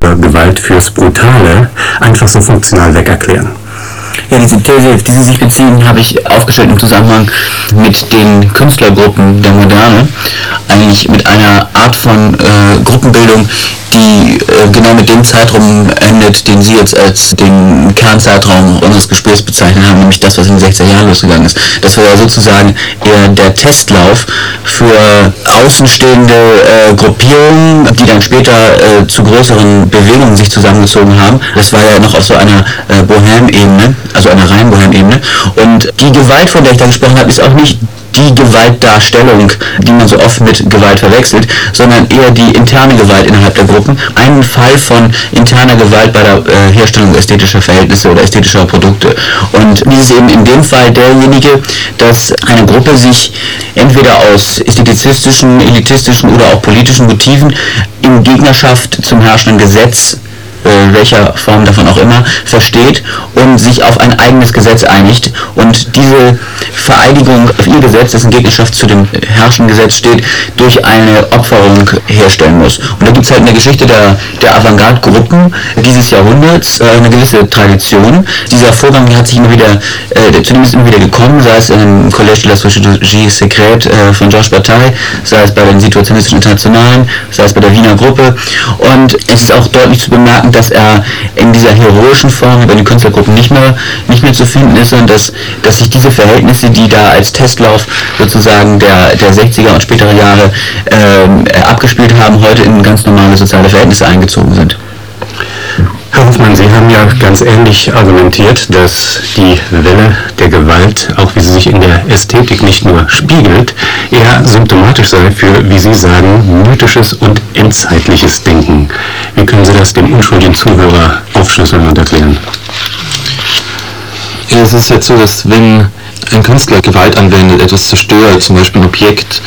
Gewalt fürs Brutale einfach so funktional wegerklären. Ja, diese These, auf die Sie sich beziehen, habe ich aufgestellt im Zusammenhang mit den Künstlergruppen der Moderne, eigentlich mit einer Art von äh, Gruppenbildung, die äh, genau mit dem Zeitraum endet, den Sie jetzt als den Kernzeitraum unseres Gesprächs bezeichnet haben, nämlich das, was in den 60er Jahren losgegangen ist. Das war ja sozusagen eher der Testlauf für außenstehende äh, Gruppierungen, die dann später äh, zu größeren Bewegungen sich zusammengezogen haben. Das war ja noch auf so einer äh, Bohem-Ebene, also einer reinen Bohem-Ebene. Und die Gewalt, von der ich da gesprochen habe, ist auch nicht die Gewaltdarstellung, die man so oft mit Gewalt verwechselt, sondern eher die interne Gewalt innerhalb der Gruppen. Ein Fall von interner Gewalt bei der äh, Herstellung ästhetischer Verhältnisse oder ästhetischer Produkte. Und dies ist eben in dem Fall derjenige, dass eine Gruppe sich entweder aus ästhetizistischen, elitistischen oder auch politischen Motiven in Gegnerschaft zum herrschenden Gesetz äh, welcher Form davon auch immer, versteht und sich auf ein eigenes Gesetz einigt und diese Vereinigung auf ihr Gesetz, das in Gegnerschaft zu dem herrschenden Gesetz steht, durch eine Opferung herstellen muss. Und da gibt es halt in der Geschichte der, der Avantgarde-Gruppen dieses Jahrhunderts äh, eine gewisse Tradition. Dieser Vorgang hat sich immer wieder, äh, zu immer wieder gekommen, sei es im Collège de la Sociologie Secrète äh, von Georges Bataille, sei es bei den Situationistischen Internationalen, sei es bei der Wiener Gruppe. Und es ist auch deutlich zu bemerken, dass er in dieser heroischen Form über die Künstlergruppen nicht mehr, nicht mehr zu finden ist und dass, dass sich diese Verhältnisse, die da als Testlauf sozusagen der, der 60er und spätere Jahre ähm, abgespielt haben, heute in ganz normale soziale Verhältnisse eingezogen sind. Herr Hoffmann, Sie haben ja ganz ähnlich argumentiert, dass die Welle der Gewalt, auch wie sie sich in der Ästhetik nicht nur spiegelt, eher symptomatisch sei für, wie Sie sagen, mythisches und endzeitliches Denken. Wie können Sie das dem unschuldigen Zuhörer aufschlüsseln und erklären? Ja, es ist jetzt so, dass wenn ein Künstler Gewalt anwendet, etwas zerstört, zum Beispiel ein Objekt,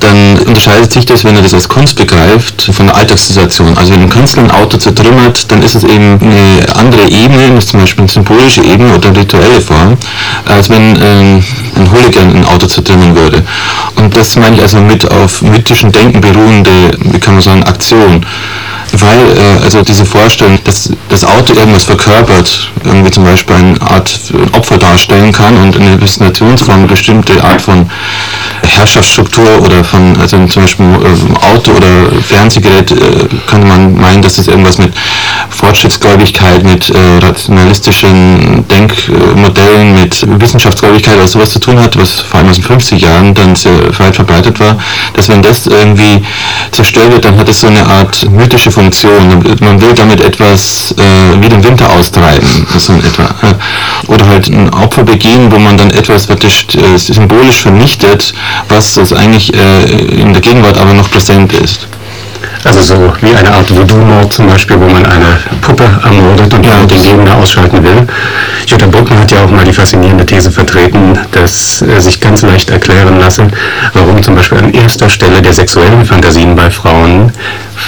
dann unterscheidet sich das, wenn er das als Kunst begreift, von der Alltagssituation. Also wenn ein Künstler ein Auto zertrümmert, dann ist es eben eine andere Ebene, zum Beispiel eine symbolische Ebene oder eine rituelle Form, als wenn ähm, ein Hooligan ein Auto zertrümmern würde. Und das meine ich also mit auf mythischen Denken beruhende, wie kann man sagen, Aktion weil äh, also diese Vorstellung, dass das Auto irgendwas verkörpert, irgendwie zum Beispiel eine Art Opfer darstellen kann und in einer Representationsform eine bestimmte Art von Herrschaftsstruktur oder von, also zum Beispiel äh, Auto oder Fernsehgerät, äh, könnte man meinen, dass es irgendwas mit Fortschrittsgläubigkeit, mit äh, rationalistischen Denkmodellen, mit Wissenschaftsgläubigkeit oder sowas zu tun hat, was vor allem aus den 50 Jahren dann sehr weit verbreitet war, dass wenn das irgendwie zerstört wird, dann hat es so eine Art mythische Funktion. Man will damit etwas äh, wie den Winter austreiben, so in etwa. Oder halt ein Opfer begehen, wo man dann etwas praktisch äh, symbolisch vernichtet, was das eigentlich äh, in der Gegenwart aber noch präsent ist. Also so wie eine Art Voodoo-Mord zum Beispiel, wo man eine Puppe ermordet und ja, den Gegner ausschalten will. Jutta Bruckner hat ja auch mal die faszinierende These vertreten, dass äh, sich ganz leicht erklären lasse, warum zum Beispiel an erster Stelle der sexuellen Fantasien bei Frauen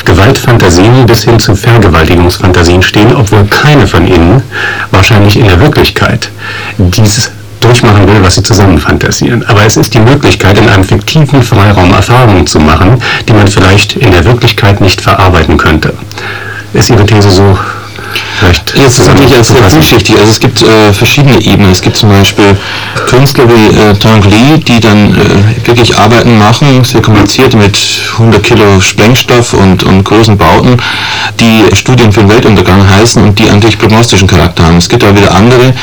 Gewaltfantasien bis hin zu Vergewaltigungsfantasien stehen, obwohl keine von ihnen wahrscheinlich in der Wirklichkeit dieses durchmachen will, was sie zusammen fantasieren. Aber es ist die Möglichkeit, in einem fiktiven Freiraum Erfahrungen zu machen, die man vielleicht in der Wirklichkeit nicht verarbeiten könnte. Ist Ihre These so Vielleicht Jetzt ist natürlich sehr vielschichtig. Also es gibt äh, verschiedene Ebenen. Es gibt zum Beispiel Künstler wie äh, Tang Li, die dann äh, wirklich Arbeiten machen, sehr kompliziert mit 100 Kilo Sprengstoff und, und großen Bauten, die Studien für den Weltuntergang heißen und die natürlich prognostischen Charakter haben. Es gibt aber wieder andere,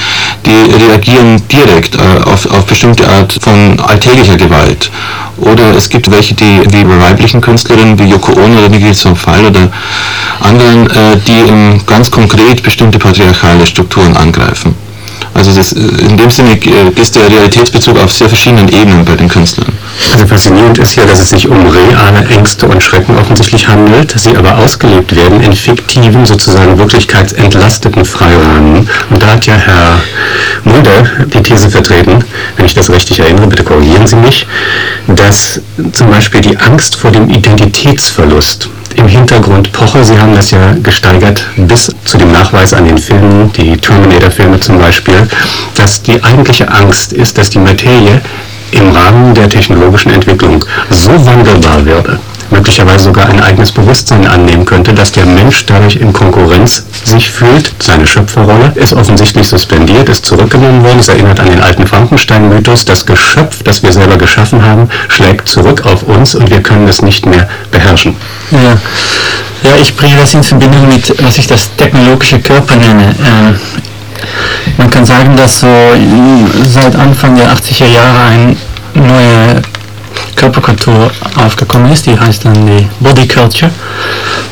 die reagieren direkt äh, auf, auf bestimmte Art von alltäglicher Gewalt. Oder es gibt welche, die wie bei weiblichen Künstlerinnen wie Yoko Ono oder Nigel Fall oder anderen, äh, die im ganz konkret bestimmte patriarchale Strukturen angreifen. Also das, äh, in dem Sinne äh, ist der Realitätsbezug auf sehr verschiedenen Ebenen bei den Künstlern. Also faszinierend ist ja, dass es sich um reale Ängste und Schrecken offensichtlich handelt, sie aber ausgelebt werden in fiktiven, sozusagen wirklichkeitsentlasteten Freiräumen. Und da hat ja Herr Mulder die These vertreten, wenn ich das richtig erinnere, bitte korrigieren Sie mich, dass zum Beispiel die Angst vor dem Identitätsverlust im Hintergrund poche. Sie haben das ja gesteigert bis zu dem Nachweis an den Filmen, die Terminator-Filme zum Beispiel, dass die eigentliche Angst ist, dass die Materie im Rahmen der technologischen Entwicklung so wandelbar würde, möglicherweise sogar ein eigenes Bewusstsein annehmen könnte, dass der Mensch dadurch in Konkurrenz sich fühlt. Seine Schöpferrolle ist offensichtlich suspendiert, ist zurückgenommen worden. Es erinnert an den alten Frankenstein-Mythos. Das Geschöpf, das wir selber geschaffen haben, schlägt zurück auf uns und wir können es nicht mehr beherrschen. Ja. ja, ich bringe das in Verbindung mit, was ich das technologische Körper nenne. Ähm, man kann sagen, dass so seit Anfang der 80er Jahre eine neue Körperkultur aufgekommen ist, die heißt dann die Body Culture,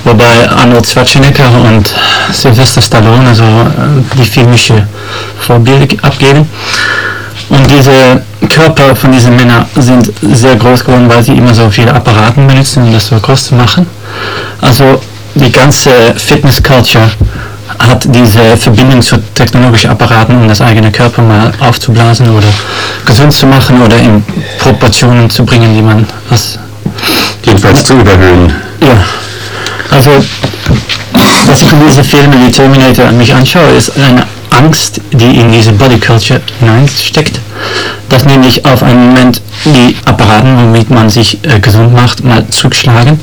wobei Arnold Schwarzenegger und Sylvester Stallone also äh, die filmische Vorbilder abgeben. Und diese Körper von diesen Männern sind sehr groß geworden, weil sie immer so viele Apparaten benutzen, um das so groß zu machen. Also die ganze Fitness Culture hat diese Verbindung zu technologischen Apparaten, um das eigene Körper mal aufzublasen oder gesund zu machen oder in Proportionen zu bringen, die man was jedenfalls zu überhöhen. Ja, also was ich in diese Filme wie Terminator an mich anschaue, ist eine Angst, die in diese Body Culture hineinsteckt, dass nämlich auf einen Moment die Apparaten, womit man sich äh, gesund macht, mal zurückschlagen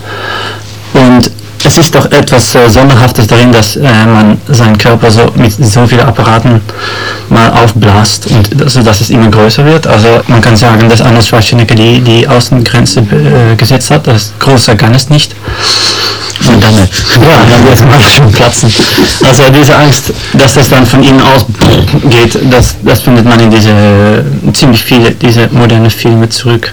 und es ist doch etwas äh, Sonderhaftes darin, dass äh, man seinen Körper so mit so vielen Apparaten mal aufblasst und so, dass es immer größer wird. Also man kann sagen, dass Arnold Schwarzenegger die, die Außengrenze äh, gesetzt hat. Das große kann es nicht. Und dann, ja, dann wird es mal schon platzen. Also diese Angst, dass das dann von innen ausgeht, das, das findet man in diese ziemlich viele diese moderne Filme zurück.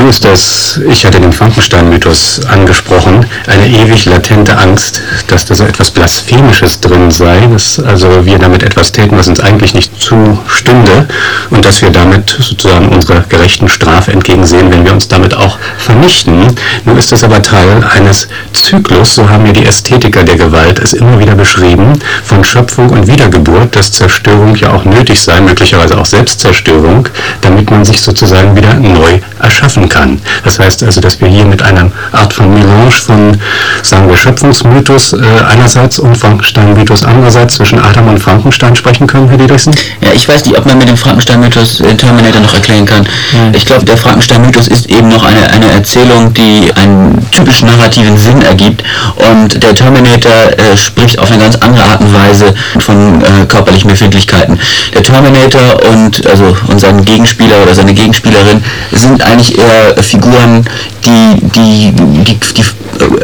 Nun ist das, ich hatte den Frankenstein-Mythos angesprochen, eine ewig latente Angst, dass da so etwas Blasphemisches drin sei, dass also wir damit etwas täten, was uns eigentlich nicht zustünde und dass wir damit sozusagen unserer gerechten Strafe entgegensehen, wenn wir uns damit auch vernichten. Nun ist das aber Teil eines Zyklus, so haben ja die Ästhetiker der Gewalt es immer wieder beschrieben, von Schöpfung und Wiedergeburt, dass Zerstörung ja auch nötig sei, möglicherweise auch Selbstzerstörung, damit man sich sozusagen wieder neu erschaffen kann. Das heißt also, dass wir hier mit einer Art von Melange von, sagen wir, Schöpfungsmythos äh, einerseits und Frankenstein-Mythos andererseits zwischen Adam und Frankenstein sprechen können, Herr Dietrichsen? Ja, ich weiß nicht, ob man mit dem Frankenstein-Mythos den Terminator noch erklären kann. Mhm. Ich glaube, der Frankenstein-Mythos ist eben noch eine, eine Erzählung, die einen typisch narrativen Sinn ergibt und der Terminator äh, spricht auf eine ganz andere Art und Weise von äh, körperlichen Befindlichkeiten. Der Terminator und, also, und sein Gegenspieler oder seine Gegenspielerin sind eigentlich eher Figuren, die, die, die, die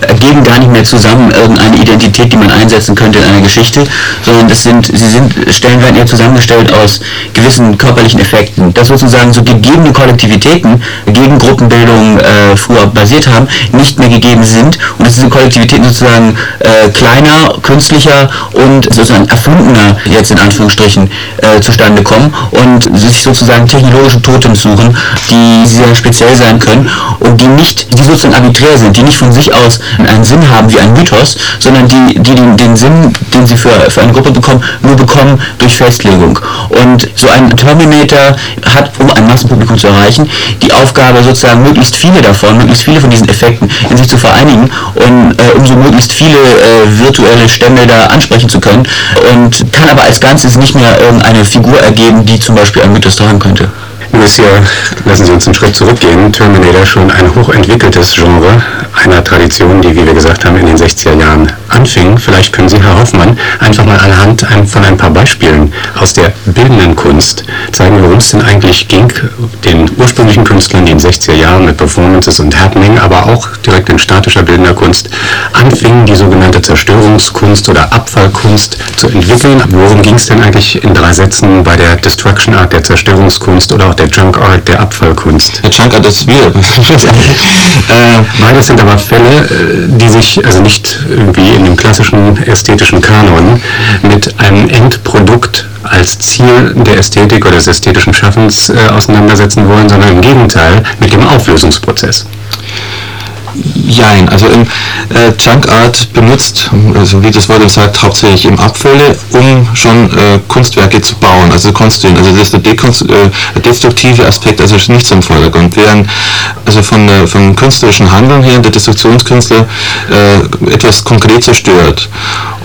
ergeben gar nicht mehr zusammen irgendeine Identität, die man einsetzen könnte in einer Geschichte, sondern das sind, sie sind, Stellen werden eher zusammengestellt aus gewissen körperlichen Effekten, dass sozusagen so gegebene Kollektivitäten gegen Gruppenbildung äh, früher basiert haben, nicht mehr gegeben sind und dass diese Kollektivitäten sozusagen äh, kleiner, künstlicher und sozusagen erfundener jetzt in Anführungsstrichen äh, zustande kommen und sich sozusagen technologische Totems suchen, die sehr speziell sein können und die nicht, die sozusagen arbiträr sind, die nicht von sich aus einen Sinn haben wie ein Mythos, sondern die, die den, den Sinn, den sie für, für eine Gruppe bekommen, nur bekommen durch Festlegung. Und so ein Terminator hat, um ein Massenpublikum zu erreichen, die Aufgabe sozusagen möglichst viele davon, möglichst viele von diesen Effekten in sich zu vereinigen und äh, um so möglichst viele äh, virtuelle Stämme da ansprechen zu können und kann aber als Ganzes nicht mehr irgendeine Figur ergeben, die zum Beispiel ein Mythos tragen könnte. Ist ja, lassen Sie uns einen Schritt zurückgehen, Terminator schon ein hochentwickeltes Genre einer Tradition, die, wie wir gesagt haben, in den 60er Jahren anfing. Vielleicht können Sie, Herr Hoffmann, einfach mal anhand von ein paar Beispielen aus der bildenden Kunst zeigen, worum es denn eigentlich ging, den ursprünglichen Künstlern, die in den 60er Jahren mit Performances und Happening, aber auch direkt in statischer bildender Kunst anfingen, die sogenannte Zerstörungskunst oder Abfallkunst zu entwickeln. Worum ging es denn eigentlich in drei Sätzen bei der Destruction Art der Zerstörungskunst oder auch der Junk Art der Abfallkunst? Der Junk Art ist wir. äh, beides sind aber Fälle, äh, die sich also nicht irgendwie in dem klassischen ästhetischen Kanon mit einem Endprodukt als Ziel der Ästhetik oder des ästhetischen Schaffens äh, auseinandersetzen wollen, sondern im Gegenteil mit dem Auflösungsprozess. Jein, also im, Äh, Junk Art benutzt, also wie das Wort sagt, hauptsächlich eben Abfälle, um schon äh, Kunstwerke zu bauen, also konstruieren. Also das ist der äh, destruktive Aspekt, also nicht so im Vordergrund. Während also von der, vom künstlerischen Handeln her der Destruktionskünstler äh, etwas konkret zerstört.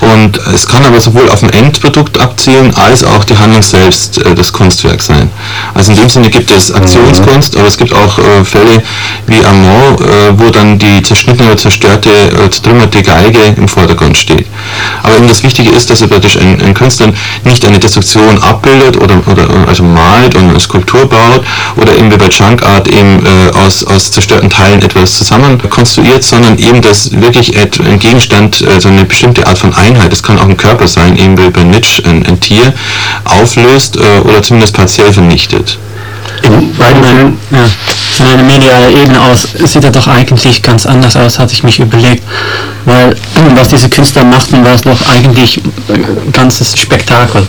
Und es kann aber sowohl auf ein Endprodukt abzielen, als auch die Handlung selbst äh, das Kunstwerk sein. Also in dem Sinne gibt es Aktionskunst, aber es gibt auch äh, Fälle wie Amont, äh, wo dann die zerschnittene oder zerstörte, äh, zertrümmerte Geige im Vordergrund steht. Aber eben das Wichtige ist, dass er praktisch ein, ein Künstler nicht eine Destruktion abbildet oder, oder also malt und eine Skulptur baut oder eben wie bei Junk Art eben äh, aus, aus zerstörten Teilen etwas zusammen konstruiert, sondern eben das wirklich ein Gegenstand, äh, so eine bestimmte Art von Einheit, es kann auch ein Körper sein, eben wie bei Nietzsche ein, ein Tier, auflöst äh, oder zumindest partiell vernichtet. In beiden Fällen, ja, von einer medialen Ebene aus sieht er doch eigentlich ganz anders aus, hatte ich mich überlegt. Weil was diese Künstler machten, war es doch eigentlich ein ganzes Spektakel.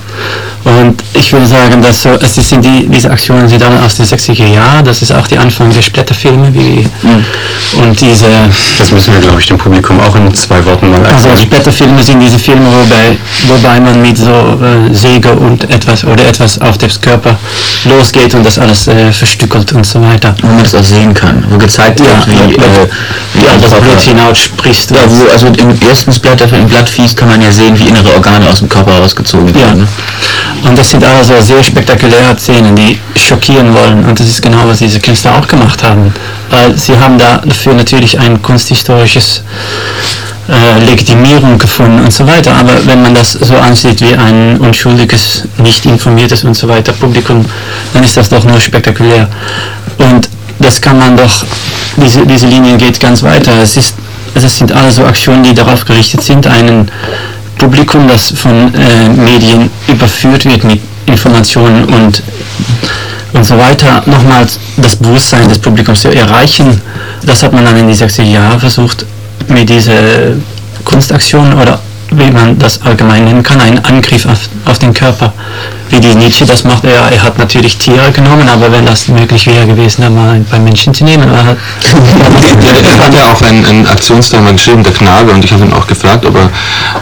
Und ich würde sagen, dass so, es sind die, diese Aktionen sind alle aus den 60er Jahren, das ist auch die Anfang der Splitterfilme wie, Mhm. und diese Das müssen wir, glaube ich, dem Publikum auch in zwei Worten mal Also erklären. Splitterfilme sind diese Filme, wobei, wobei man mit so äh, Säge und etwas oder etwas auf den Körper losgeht und das alles äh, verstückelt und so weiter. Wo man das auch sehen kann, wo gezeigt wird, Ja, wie, ja, äh, wie Ja, das Blut hinausspricht. Ja, wo, also im ersten Splatter im Blattfies kann man ja sehen, wie innere Organe aus dem Körper rausgezogen Ja. werden. Und das sind also sehr spektakuläre Szenen, die schockieren wollen. Und das ist genau, was diese Künstler auch gemacht haben. Weil sie haben da dafür natürlich ein kunsthistorisches äh, Legitimierung gefunden und so weiter. Aber wenn man das so ansieht wie ein unschuldiges, nicht informiertes und so weiter Publikum, dann ist das doch nur spektakulär. Und das kann man doch, diese, diese Linie geht ganz weiter. Es ist, also es sind alle so Aktionen, die darauf gerichtet sind, einen Publikum, das von äh, Medien überführt wird mit Informationen und, und so weiter, nochmals das Bewusstsein des Publikums zu erreichen. Das hat man dann in die 60er Jahre versucht, mit dieser Kunstaktion oder wie man das allgemein nennen kann, ein Angriff auf, auf den Körper. Wie die Nietzsche das macht, er, er hat natürlich Tiere genommen, aber wenn das möglich wäre gewesen, dann mal bei Menschen zu nehmen, er hat, Er hat ja auch einen, einen Aktionsteil mal geschrieben, der Knabe, und ich habe ihn auch gefragt, ob er,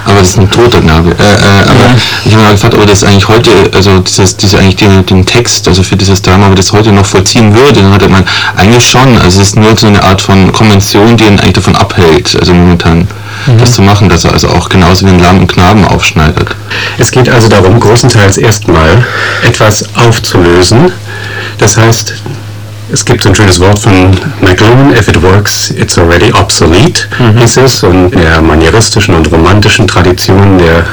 aber das ist ein toter Knabe, äh, äh, aber Ja. ich habe ihn auch gefragt, ob er das eigentlich heute, also dieses, diese eigentlich den, den Text, also für dieses Drama, ob er das heute noch vollziehen würde, dann hat er gemeint, eigentlich schon, also es ist nur so eine Art von Konvention, die ihn eigentlich davon abhält, also momentan das zu machen, dass er also auch genauso wie ein lahmen Knaben aufschneidet. Es geht also darum, großenteils erstmal etwas aufzulösen. Das heißt, es gibt so ein schönes Wort von McLuhan, if it works, it's already obsolete, hieß es. Und in der manieristischen und romantischen Tradition der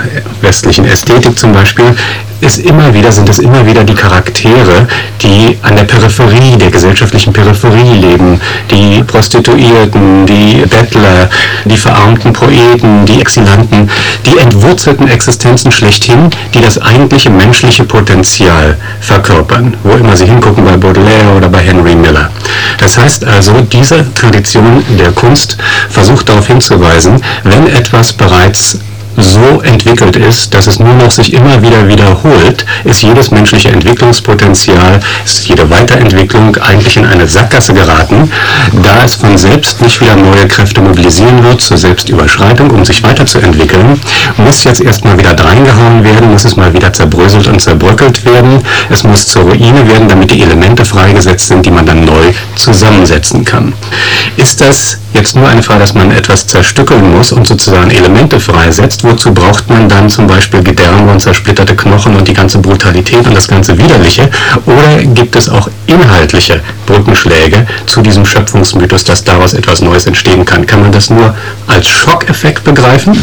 westlichen Ästhetik zum Beispiel ist immer wieder, sind es immer wieder die Charaktere, die an der Peripherie, der gesellschaftlichen Peripherie leben. Die Prostituierten, die Bettler, die verarmten Poeten, die Exilanten, die entwurzelten Existenzen schlechthin, die das eigentliche menschliche Potenzial verkörpern, wo immer sie hingucken bei Baudelaire oder bei Henry Miller. Das heißt also, diese Tradition der Kunst versucht darauf hinzuweisen, wenn etwas bereits so entwickelt ist, dass es nur noch sich immer wieder wiederholt, ist jedes menschliche Entwicklungspotenzial, ist jede Weiterentwicklung eigentlich in eine Sackgasse geraten, da es von selbst nicht wieder neue Kräfte mobilisieren wird zur Selbstüberschreitung, um sich weiterzuentwickeln, muss jetzt erstmal wieder dreingehauen werden, muss es mal wieder zerbröselt und zerbröckelt werden, es muss zur Ruine werden, damit die Elemente freigesetzt sind, die man dann neu zusammensetzen kann. Ist das jetzt nur eine Frage, dass man etwas zerstückeln muss und sozusagen Elemente freisetzt? Wozu braucht man dann zum Beispiel Gedärme und zersplitterte Knochen und die ganze Brutalität und das ganze Widerliche? Oder gibt es auch inhaltliche Brückenschläge zu diesem Schöpfungsmythos, dass daraus etwas Neues entstehen kann? Kann man das nur als Schockeffekt begreifen?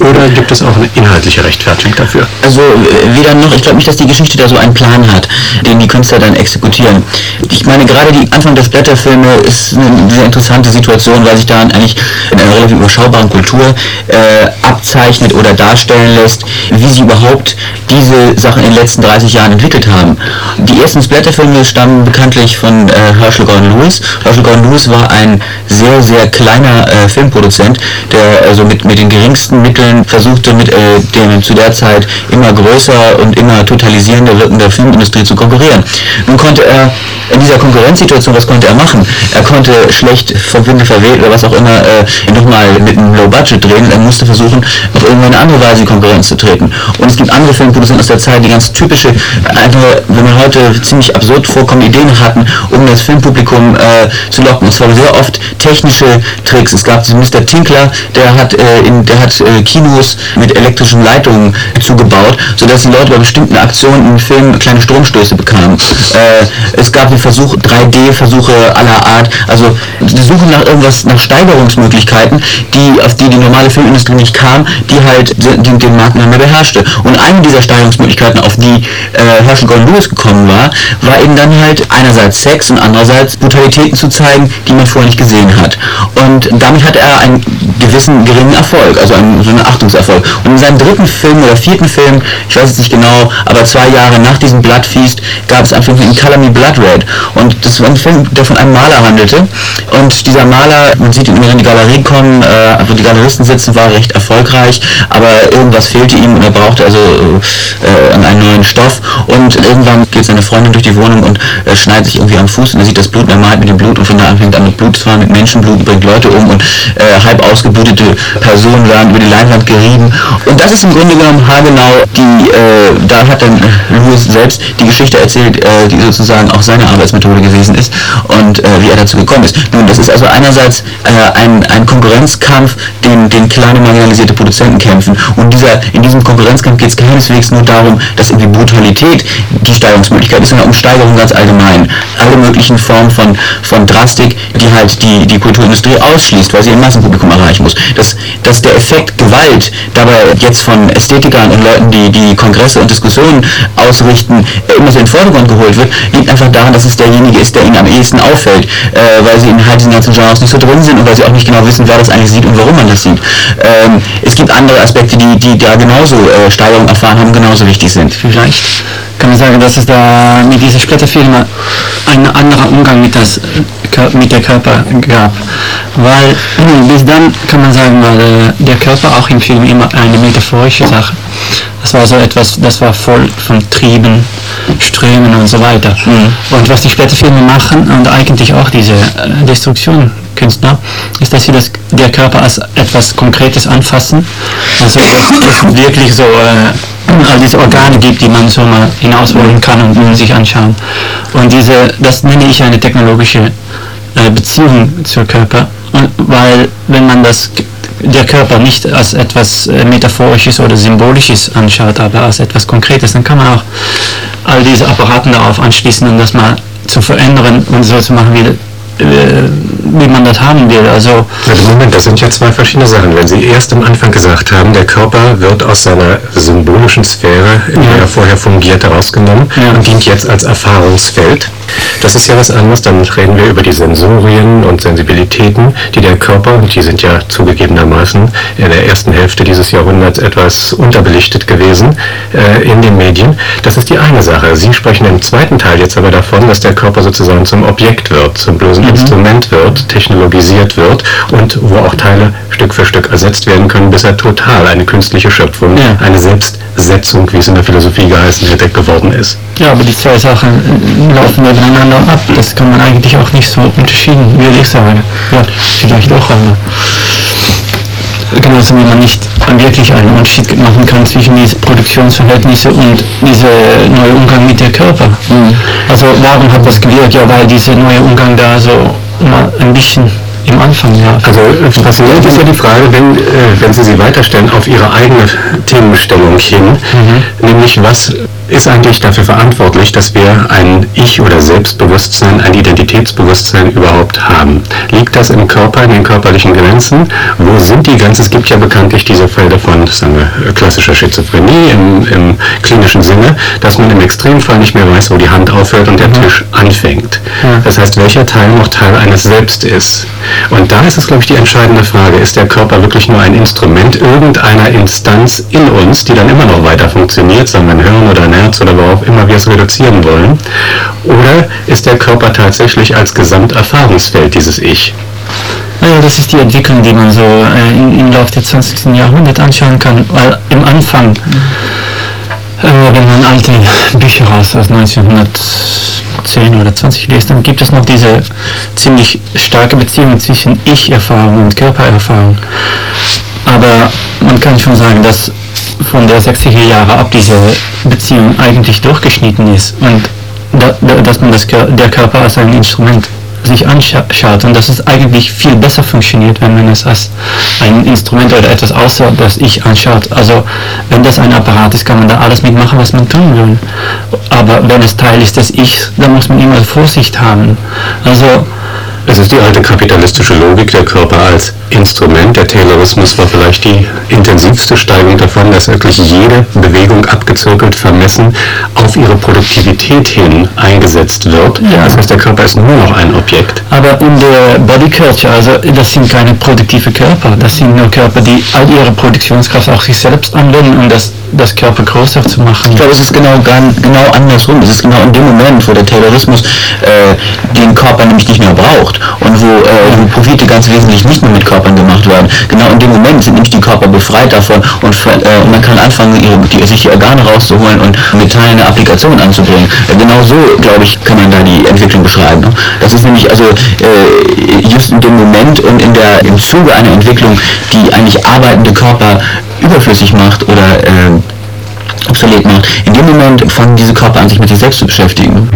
Oder gibt es auch eine inhaltliche Rechtfertigung dafür? Also äh, weder noch, ich glaube nicht, dass die Geschichte da so einen Plan hat, den die Künstler dann exekutieren. Ich meine, gerade die Anfang der Blätterfilme ist eine sehr interessante Situation, weil sich da eigentlich in einer relativ überschaubaren Kultur äh, abzeichnet, zeichnet oder darstellen lässt, wie sich überhaupt diese Sachen in den letzten 30 Jahren entwickelt haben. Die ersten Splatterfilme stammen bekanntlich von äh, Herschel Gordon Lewis. Herschel Gordon Lewis war ein sehr, sehr kleiner äh, Filmproduzent, der also mit, mit den geringsten Mitteln versuchte, mit äh, dem zu der Zeit immer größer und immer totalisierender wirkender Filmindustrie zu konkurrieren. Nun konnte er in dieser Konkurrenzsituation, was konnte er machen? Er konnte schlecht vom Winde verweht oder was auch immer äh, nochmal mit einem Low Budget drehen. Er musste versuchen, auf irgendeine andere Weise in Konkurrenz zu treten. Und es gibt andere Filmproduzenten aus der Zeit, die ganz typische, einfach, wenn man heute ziemlich absurd vorkommende Ideen hatten, um das Filmpublikum äh, zu locken. Es waren sehr oft technische Tricks. Es gab diesen Mr. Tinkler, der hat, äh, in, der hat äh, Kinos mit elektrischen Leitungen zugebaut, sodass die Leute bei bestimmten Aktionen im Film kleine Stromstöße bekamen. Äh, es gab den Versuch, 3D-Versuche aller Art, also die Suche nach irgendwas, nach Steigerungsmöglichkeiten, die, auf die die normale Filmindustrie nicht kam, die halt den, den Markt mehr beherrschte. Und eine dieser Steigerungsmöglichkeiten, auf die äh, Herschel Gordon Lewis gekommen war, war eben dann halt einerseits Sex und andererseits Brutalitäten zu zeigen, die man vorher nicht gesehen hat. Und damit hat er einen gewissen geringen Erfolg, also einen, so einen Achtungserfolg. Und in seinem dritten Film oder vierten Film, ich weiß es nicht genau, aber zwei Jahre nach diesem Blood Feast gab es einen Film in Color Me Blood Red. Und das war ein Film, der von einem Maler handelte. Und dieser Maler, man sieht ihn immer in die Galerie kommen, äh, wo die Galeristen sitzen, war recht erfolgreich, aber irgendwas fehlte ihm und er brauchte also äh, einen neuen Stoff. Und irgendwann geht seine Freundin durch die Wohnung und äh, schneidet sich irgendwie am Fuß und er sieht das Blut, er malt mit dem Blut und von da an fängt an mit Blut zu fahren, mit Menschenblut, bringt Leute um und äh, halb ausgeblutete Personen werden über die Leinwand gerieben. Und das ist im Grunde genommen haargenau die, äh, da hat dann Lewis selbst die Geschichte erzählt, äh, die sozusagen auch seine Arbeitsmethode gewesen ist und äh, wie er dazu gekommen ist. Nun, das ist also einerseits ein, ein Konkurrenzkampf, den, den kleine marginalisierte Produzenten kämpfen. Und dieser, in diesem Konkurrenzkampf geht es keineswegs nur darum, dass irgendwie Brutalität die Steigerungsmöglichkeit ist, sondern um Steigerung ganz allgemein. Alle möglichen Formen von, von Drastik, die halt die, die Kulturindustrie ausschließt, weil sie ein Massenpublikum erreichen muss. Dass, dass der Effekt Gewalt dabei jetzt von Ästhetikern und Leuten, die die Kongresse und Diskussionen ausrichten, immer so in den Vordergrund geholt wird, liegt einfach daran, dass es derjenige ist, der ihnen am ehesten auffällt, äh, weil sie in halt diesen ganzen Genres nicht so drin sind und weil sie auch nicht genau wissen, wer das eigentlich sieht und warum man das sieht. Ähm, es gibt andere Aspekte, die, die da genauso äh, Steigerung erfahren haben, genauso wichtig sind. Vielleicht kann man sagen, dass es da mit dieser Splitterfilme ein anderer Umgang mit, das, mit der Körper gab. Weil bis dann kann man sagen, der, der Körper auch im Film immer eine metaphorische Sache. Das war so etwas, das war voll von Trieben, Strömen und so weiter. Mhm. Und was die Splitterfilme machen und eigentlich auch diese äh, Destruktion Künstler, ist, dass sie das, der Körper als etwas Konkretes anfassen. Also es wirklich so äh, all diese Organe gibt, die man so mal hinausholen kann und sich anschauen. Und diese, das nenne ich eine technologische äh, Beziehung zur Körper, weil wenn man das der Körper nicht als etwas äh, Metaphorisches oder Symbolisches anschaut, aber als etwas Konkretes, dann kann man auch all diese Apparaten darauf anschließen, um das mal zu verändern und so zu machen, wie wie man das haben will. Also Moment, das sind ja zwei verschiedene Sachen. Wenn Sie erst am Anfang gesagt haben, der Körper wird aus seiner symbolischen Sphäre, in der er vorher fungiert, herausgenommen ja. und dient jetzt als Erfahrungsfeld. Das ist ja was anderes. Dann reden wir über die Sensorien und Sensibilitäten, die der Körper, und die sind ja zugegebenermaßen in der ersten Hälfte dieses Jahrhunderts etwas unterbelichtet gewesen äh, in den Medien. Das ist die eine Sache. Sie sprechen im zweiten Teil jetzt aber davon, dass der Körper sozusagen zum Objekt wird, zum bloßen mhm. Instrument wird, technologisiert wird und wo auch Teile Stück für Stück ersetzt werden können, bis er total eine künstliche Schöpfung, ja. eine Selbstsetzung, wie es in der Philosophie geheißen hätte, geworden ist. Ja, aber die zwei Sachen laufen nebeneinander ab. Das kann man eigentlich auch nicht so unterschieden, würde ich sagen. Ja, vielleicht auch, aber genauso wie man nicht wirklich einen Unterschied machen kann zwischen diesen Produktionsverhältnissen und diesem neuen Umgang mit dem Körper. Mhm. Also warum hat das gewirkt? Ja, weil dieser neue Umgang da so mal ein bisschen im Anfang, ja. Also faszinierend ist ja die Frage, wenn, äh, wenn Sie sie weiterstellen auf Ihre eigene Themenstellung hin, mhm. nämlich was ist eigentlich dafür verantwortlich, dass wir ein Ich- oder Selbstbewusstsein, ein Identitätsbewusstsein überhaupt haben? Liegt das im Körper, in den körperlichen Grenzen? Wo sind die Grenzen? Es gibt ja bekanntlich diese Fälle von sagen wir, klassischer Schizophrenie im, im klinischen Sinne, dass man im Extremfall nicht mehr weiß, wo die Hand aufhört und der Tisch anfängt. Das heißt, welcher Teil noch Teil eines Selbst ist. Und da ist es, glaube ich, die entscheidende Frage, ist der Körper wirklich nur ein Instrument irgendeiner Instanz in uns, die dann immer noch weiter funktioniert, sagen wir ein Hirn oder ein Herz oder worauf immer wir es reduzieren wollen? Oder ist der Körper tatsächlich als Gesamterfahrungsfeld dieses Ich? Naja, das ist die Entwicklung, die man so äh, im, im Laufe des 20. Jahrhunderts anschauen kann, weil im Anfang, äh, wenn man alte Bücher aus, aus 1910 oder 20 liest, dann gibt es noch diese ziemlich starke Beziehung zwischen Ich-Erfahrung und Körpererfahrung. Aber man kann schon sagen, dass von der 60er Jahre ab diese Beziehung eigentlich durchgeschnitten ist und da, da, dass man das, der Körper als ein Instrument sich anschaut und dass es eigentlich viel besser funktioniert, wenn man es als ein Instrument oder etwas außer das Ich anschaut. Also wenn das ein Apparat ist, kann man da alles mitmachen, was man tun will. Aber wenn es Teil ist des Ichs, dann muss man immer Vorsicht haben. Also Es ist die alte kapitalistische Logik, der Körper als Instrument. Der Taylorismus war vielleicht die intensivste Steigung davon, dass wirklich jede Bewegung abgezirkelt, vermessen, auf ihre Produktivität hin eingesetzt wird. Ja. Das heißt, der Körper ist nur noch ein Objekt. Aber in der Body Culture, also das sind keine produktive Körper, das sind nur Körper, die all ihre Produktionskraft auf sich selbst anwenden, um das, das Körper größer zu machen. Ich glaube, es ist genau, genau andersrum. Es ist genau in dem Moment, wo der Taylorismus äh, den Körper nämlich nicht mehr braucht und wo, äh, wo Profite ganz wesentlich nicht mehr mit Körpern gemacht werden. Genau in dem Moment sind nämlich die Körper befreit davon und, äh, und man kann anfangen, ihre, die, sich die Organe rauszuholen und metallene Applikationen anzubringen. Äh, genau so, glaube ich, kann man da die Entwicklung beschreiben. Ne? Das ist nämlich also äh, just in dem Moment und in der, im Zuge einer Entwicklung, die eigentlich arbeitende Körper überflüssig macht oder obsolet macht. In dem Moment fangen diese Körper an, sich mit sich selbst zu beschäftigen.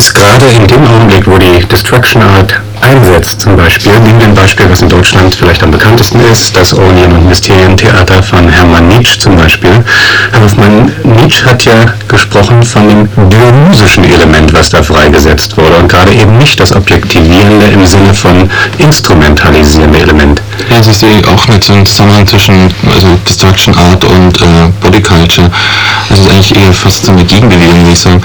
Ist gerade in dem Augenblick, wo die Destruction Art einsetzt, zum Beispiel, nehmen wir ein Beispiel, was in Deutschland vielleicht am bekanntesten ist, das Orient- und Mysterientheater von Hermann Nietzsche zum Beispiel. Herr Hoffmann, Nietzsche hat ja gesprochen von dem dionysischen Element, was da freigesetzt wurde und gerade eben nicht das objektivierende im Sinne von instrumentalisierende Element. Ja, also ich sehe auch nicht so einen Zusammenhang zwischen also Destruction Art und äh, Body Culture. Das ist eigentlich eher fast so eine Gegenbewegung, würde ich sagen.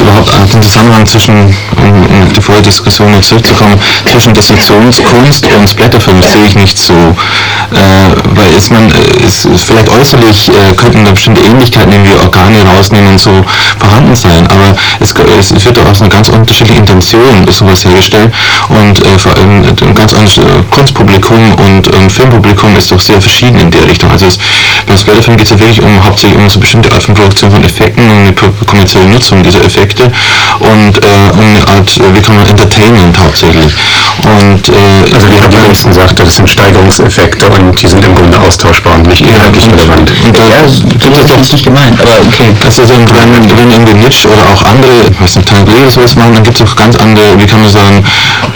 überhaupt auf den Zusammenhang zwischen, um, um die vorherige Diskussion noch zurückzukommen, zwischen Destruktionskunst und Splatterfilm sehe ich nicht so. Äh, weil ist man, äh, ist, ist vielleicht äußerlich äh, könnten da bestimmte Ähnlichkeiten, wenn wir Organe rausnehmen und so vorhanden sein, aber es, es, wird aus einer ganz unterschiedlichen Intention sowas hergestellt und äh, vor allem ein ganz anderes äh, Kunstpublikum und ähm, Filmpublikum ist doch sehr verschieden in der Richtung. Also es, beim Splatterfilm geht es ja wirklich um hauptsächlich um so bestimmte Art von Produktion von Effekten und eine kommerzielle Nutzung dieser Effekte und äh, um eine Art, wie kann man Entertainment hauptsächlich. Und, äh, also wie Herr Jürgensen sagte, das sind Steigerungseffekte und die sind im Grunde austauschbar und nicht inhaltlich relevant. Und da, ja, das ist jetzt nicht gemeint, aber okay. Also wenn, wenn irgendwie Nietzsche oder auch andere, ich weiß nicht, Tanglé oder sowas machen, dann gibt es auch ganz andere, wie kann man sagen,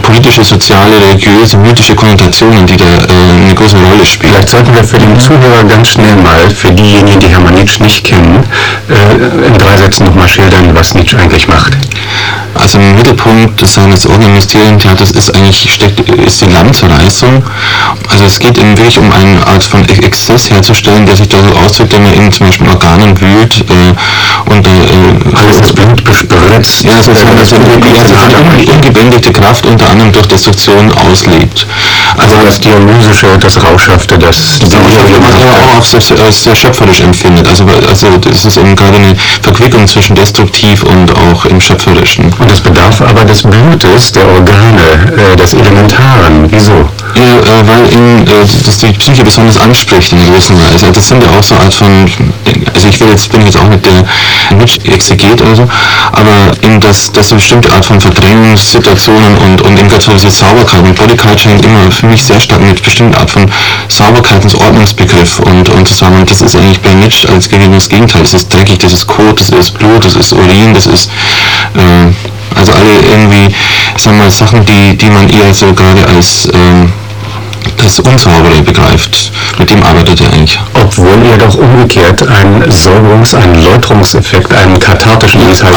politische, soziale, religiöse, mythische Konnotationen, die da äh, eine große Rolle spielen. Vielleicht sollten wir für den Zuhörer ganz schnell mal, für diejenigen, die Hermann Nietzsche nicht kennen, äh, in drei Sätzen nochmal schildern, was Nietzsche eigentlich macht. Also im Mittelpunkt seines Orgelmysterientheaters ist eigentlich steckt, ist die Landzerreißung. Also es geht eben wirklich um eine Art von Exzess herzustellen, der sich da so ausdrückt, wenn man eben zum Beispiel Organen wühlt äh, und äh, alles das Blut bespritzt. Ja, sozusagen also die ungebändigte Kraft unter anderem durch Destruktion auslebt. Also, also das Dionysische, das Rauschhafte, das aber auch sehr, sehr schöpferisch empfindet. Also, also es ist eben gerade eine Verquickung zwischen destruktiv und auch im Schöpferischen. Und es bedarf aber des Blutes, der Organe, äh, des Elementaren. Wieso? Ja, äh, weil ihn äh, das die Psyche besonders anspricht in gewisser Weise. Also das sind ja auch so Art von, also ich will jetzt, bin jetzt auch mit der Nietzsche-Exeget oder so, aber eben das, das eine bestimmte Art von Verdrängungssituationen und, und eben gerade so diese Sauberkeit und Bodyculture hängt immer für mich sehr stark mit bestimmten Art von Sauberkeit ins Ordnungsbegriff und, und zusammen. Und das ist eigentlich bei Nietzsche als gegen Gegenteil. Das ist dreckig, das ist Kot, das ist Blut, das ist Urin, das ist äh, also alle irgendwie, sagen wir mal, Sachen, die, die man eher so gerade als ähm, das Unsaubere begreift. Mit dem arbeitet er eigentlich. Obwohl er doch umgekehrt einen Säuberungs-, einen Läuterungseffekt, einen kathartischen, wie es halt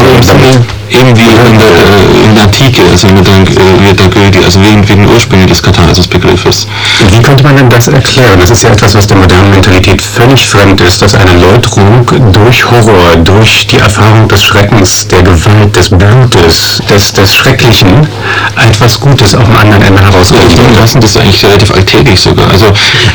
eben wie in der, äh, in der Antike, also mit der, äh, der Goethe, also wegen, wegen Ursprünge des Katharsis-Begriffes. Wie könnte man denn das erklären? Das ist ja etwas, was der modernen Mentalität völlig fremd ist, dass eine Läuterung durch Horror, durch die Erfahrung des Schreckens, der Gewalt, des Blutes, des, des Schrecklichen etwas Gutes auf dem anderen Ende herauskommt. Ja, lassen das eigentlich relativ alltäglich sogar. Also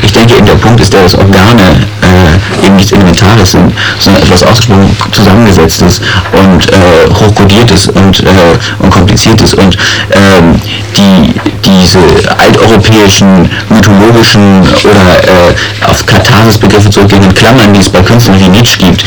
ich denke eben der Punkt ist, dass Organe äh, eben nichts Elementares sind, sondern etwas ausgesprochen zusammengesetztes und äh, hochkodiert ist und, äh, und kompliziert ist und ähm, die, diese alteuropäischen, mythologischen oder äh, auf Katharsis-Begriffe zurückgehenden Klammern, die es bei Künstlern wie Nietzsche gibt,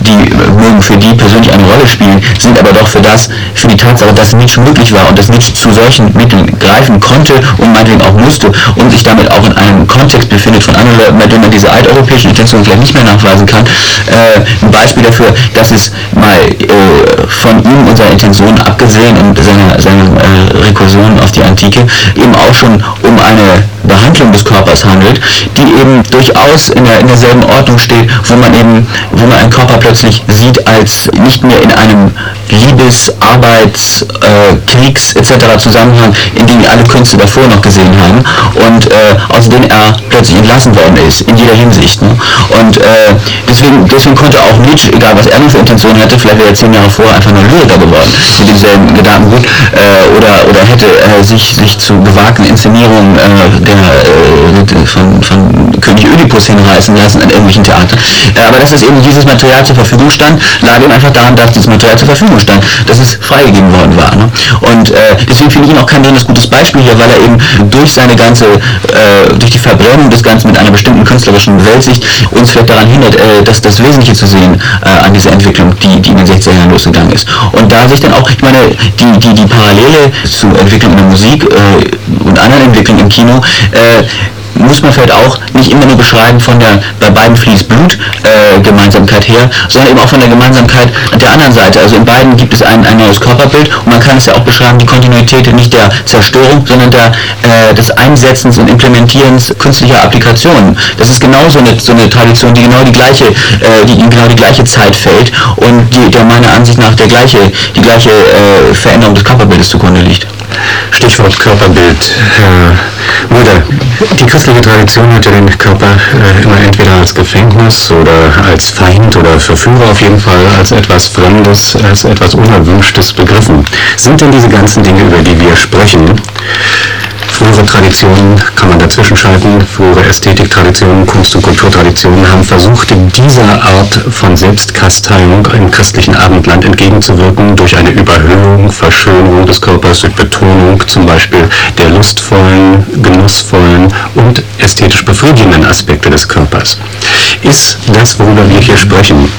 die mögen für die persönlich eine Rolle spielen, sind aber doch für das, für die Tatsache, dass Nietzsche möglich war und dass Nietzsche zu solchen Mitteln greifen konnte und meinetwegen auch musste und sich damit auch in einem Kontext befindet von anderen Leuten, bei denen man diese alteuropäischen Intentionen vielleicht nicht mehr nachweisen kann. Äh, ein Beispiel dafür, dass es mal äh, von ihm und seiner Intention abgesehen und seiner, seiner äh, Rekursion auf die Antike eben auch schon um eine Behandlung des Körpers handelt, die eben durchaus in, der, in derselben Ordnung steht, wo man eben, wo man einen Körper plötzlich sieht als nicht mehr in einem Liebes-, Arbeits-, äh, Kriegs- etc. Zusammenhang, in dem alle Künste davor noch gesehen haben und äh, aus denen er plötzlich entlassen worden ist, in jeder Hinsicht. Ne? Und äh, deswegen, deswegen konnte auch Nietzsche, egal was er nur für Intentionen hatte, vielleicht wäre er zehn Jahre vorher einfach nur Lyriker geworden, mit demselben Gedankengut, äh, oder, oder hätte sich, sich zu gewagten Inszenierungen äh, der, äh, von, von König Ödipus hinreißen lassen an irgendwelchen Theatern. Äh, aber dass es eben dieses Material zur Verfügung stand, lag eben einfach daran, dass dieses Material zur Verfügung stand, dass es freigegeben worden war. Ne? Und äh, deswegen finde ich ihn auch kein besonders gutes Beispiel hier, weil er eben durch seine ganze, äh, durch die Verbrennung des Ganzen mit einer bestimmten künstlerischen Weltsicht uns vielleicht daran hindert, äh, dass das Wesentliche zu sehen äh, an dieser Entwicklung, die, die in den 60er Jahren losgegangen ist. Und da sich dann auch, ich meine, die, die, die Parallele zur Entwicklung in der Musik äh, und anderen Entwicklungen im Kino, muss man vielleicht auch nicht immer nur beschreiben von der bei beiden fließt Blut äh, Gemeinsamkeit her, sondern eben auch von der Gemeinsamkeit der anderen Seite. Also in beiden gibt es ein, ein neues Körperbild und man kann es ja auch beschreiben, die Kontinuität nicht der Zerstörung, sondern der, äh, des Einsetzens und Implementierens künstlicher Applikationen. Das ist genauso eine, so eine Tradition, die genau die gleiche, äh, die in genau die gleiche Zeit fällt und die, der meiner Ansicht nach der gleiche, die gleiche äh, Veränderung des Körperbildes zugrunde liegt. Stichwort Körperbild. Herr Mulder, die christliche Tradition hat ja den Körper äh, immer entweder als Gefängnis oder als Feind oder Verführer auf jeden Fall als etwas Fremdes, als etwas Unerwünschtes begriffen. Sind denn diese ganzen Dinge, über die wir sprechen, frühere Traditionen kann man dazwischen schalten, frühere Ästhetiktraditionen, Kunst- und Kulturtraditionen haben versucht, dieser Art von Selbstkasteiung im christlichen Abendland entgegenzuwirken durch eine Überhöhung, Verschönerung des Körpers, durch Betonung zum Beispiel der lustvollen, genussvollen und ästhetisch befriedigenden Aspekte des Körpers. Ist das, worüber wir hier sprechen,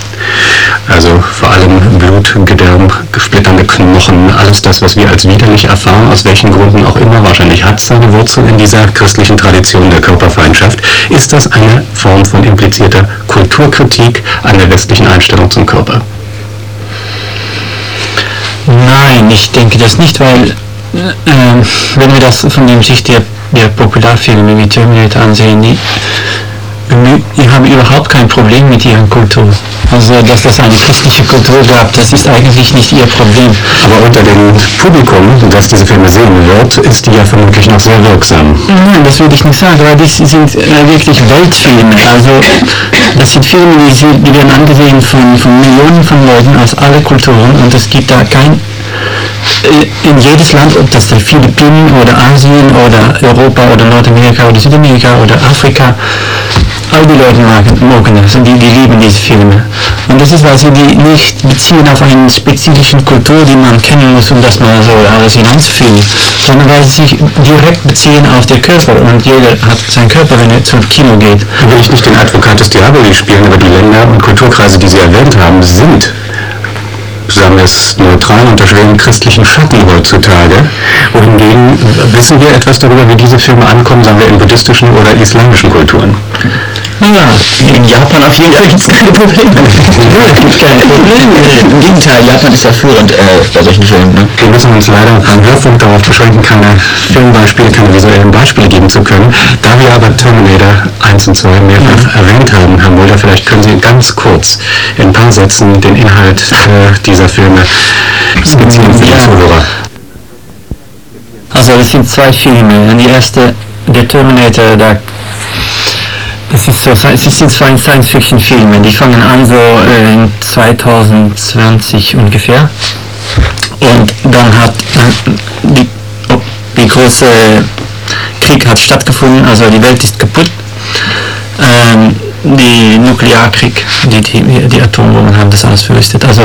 also vor allem Blut, Gedärm, gesplitterte Knochen, alles das, was wir als widerlich erfahren, aus welchen Gründen auch immer, wahrscheinlich hat es seine Wurzel in dieser christlichen Tradition der Körperfeindschaft. Ist das eine Form von implizierter Kulturkritik an der westlichen Einstellung zum Körper? Nein, ich denke das nicht, weil äh, wenn wir das von der Sicht der, der Popularfilme wie Terminator ansehen, die, die haben überhaupt kein Problem mit ihrer Kultur. Also, dass das eine christliche Kultur gab, das ist eigentlich nicht ihr Problem. Aber unter dem Publikum, das diese Filme sehen wird, ist die ja vermutlich noch sehr wirksam. Nein, das würde ich nicht sagen, weil das sind äh, wirklich Weltfilme. Also das sind Filme, die, die werden angesehen von, von Millionen von Leuten aus allen Kulturen und es gibt da kein äh, in jedes Land, ob das die Philippinen oder Asien oder Europa oder Nordamerika oder Südamerika oder Afrika, all die Leute mögen, mögen das und die, die lieben diese Filme. Und das ist, weil sie die nicht beziehen auf eine spezifische Kultur, die man kennen muss, um das mal so alles hineinzufügen, sondern weil sie sich direkt beziehen auf den Körper und jeder hat seinen Körper, wenn er zum Kino geht. will ich nicht den Advocatus Diaboli spielen, aber die Länder und Kulturkreise, die Sie erwähnt haben, sind sagen wir es neutral unter schweren christlichen Schatten heutzutage. Wohingegen wissen wir etwas darüber, wie diese Filme ankommen, sagen wir in buddhistischen oder islamischen Kulturen. Ja, in Japan auf jeden Fall gibt es keine Probleme. es gibt keine Probleme. Im Gegenteil, Japan ist ja führend äh, bei solchen Filmen. Ne? Wir müssen uns leider beim Hörfunk darauf beschränken, keine Filmbeispiele, keine visuellen Beispiele geben zu können. Da wir aber Terminator 1 und 2 mehrfach erwähnt haben, Herr Mulder, vielleicht können Sie ganz kurz in ein paar Sätzen den Inhalt äh, dieser Filme skizzieren für die Ja. Zuhörer. Also es sind zwei Filme. Die erste, der Terminator, da das ist so, es sind zwei Science-Fiction-Filme, die fangen an so äh, in 2020 ungefähr. Und dann hat die, oh, die große Krieg hat stattgefunden, also die Welt ist kaputt. Ähm, die Nuklearkrieg, die, die, die Atombomben haben das alles verwüstet. Also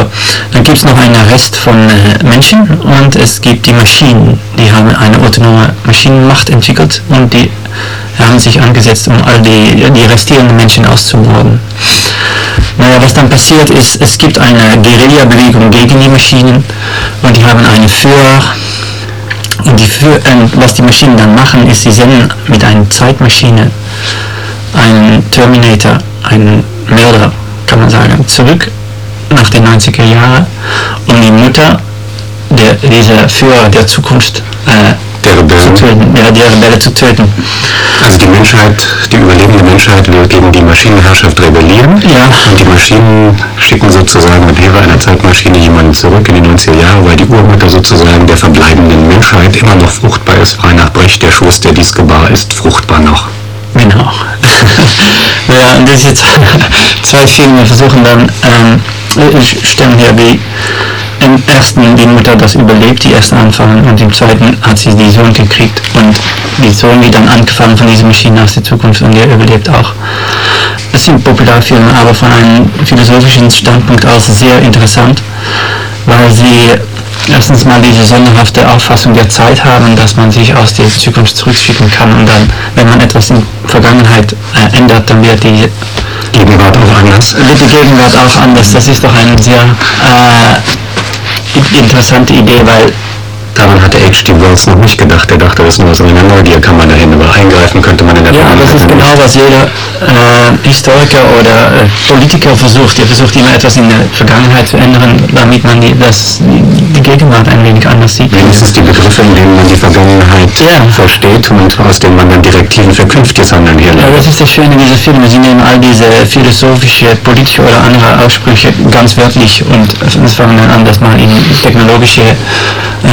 dann gibt es noch einen Rest von äh, Menschen und es gibt die Maschinen, die haben eine autonome Maschinenmacht entwickelt und die haben sich angesetzt, um all die, die restierenden Menschen auszumorden. Naja, was dann passiert ist, es gibt eine Guerilla-Bewegung gegen die Maschinen und die haben einen Führer und die Führ äh, was die Maschinen dann machen, ist, sie senden mit einer Zeitmaschine einen Terminator, einen Mörder, kann man sagen, zurück nach den 90er Jahren, um die Mutter der, dieser Führer der Zukunft äh, Der zu Rebellen. töten, ja, der Rebelle zu töten. Also die Menschheit, die überlebende Menschheit will gegen die Maschinenherrschaft rebellieren. Ja. Und die Maschinen schicken sozusagen mit Hilfe einer Zeitmaschine jemanden zurück in die 90er Jahre, weil die Urmutter sozusagen der verbleibenden Menschheit immer noch fruchtbar ist. Frei nach Brecht, der Schoß, der dies gebar, ist fruchtbar noch. Genau. ja, und diese zwei, Filme versuchen dann, ähm, äh, stellen hier wie im ersten die Mutter das überlebt, die ersten anfangen, und im zweiten hat sie die Sohn gekriegt und die Sohn wird dann angefangen von dieser Maschine aus der Zukunft und der überlebt auch. Es sind Popularfilme, aber von einem philosophischen Standpunkt aus sehr interessant, weil sie erstens mal diese sonderhafte Auffassung der Zeit haben, dass man sich aus der Zukunft zurückschicken kann und dann, wenn man etwas in der Vergangenheit äh, ändert, dann wird die, Gegenwart auch anders. wird die Gegenwart auch anders. Das ist doch eine sehr äh, interessante Idee, weil Daran hatte H.G. Wells noch nicht gedacht. Er dachte, das ist nur so eine Neugier, kann man dahin, aber eingreifen könnte man in der Ja, das ist genau, was jeder äh, Historiker oder äh, Politiker versucht. Er versucht immer etwas in der Vergangenheit zu ändern, damit man die, das, die Gegenwart ein wenig anders sieht. Wenigstens die Begriffe, in denen man die Vergangenheit Ja. versteht und aus denen man dann Direktiven für künftiges Handeln Ja, herleitet. das ist das Schöne dieser Filme. Sie nehmen all diese philosophische, politische oder andere Aussprüche ganz wörtlich und es fangen dann an, das mal in technologische äh,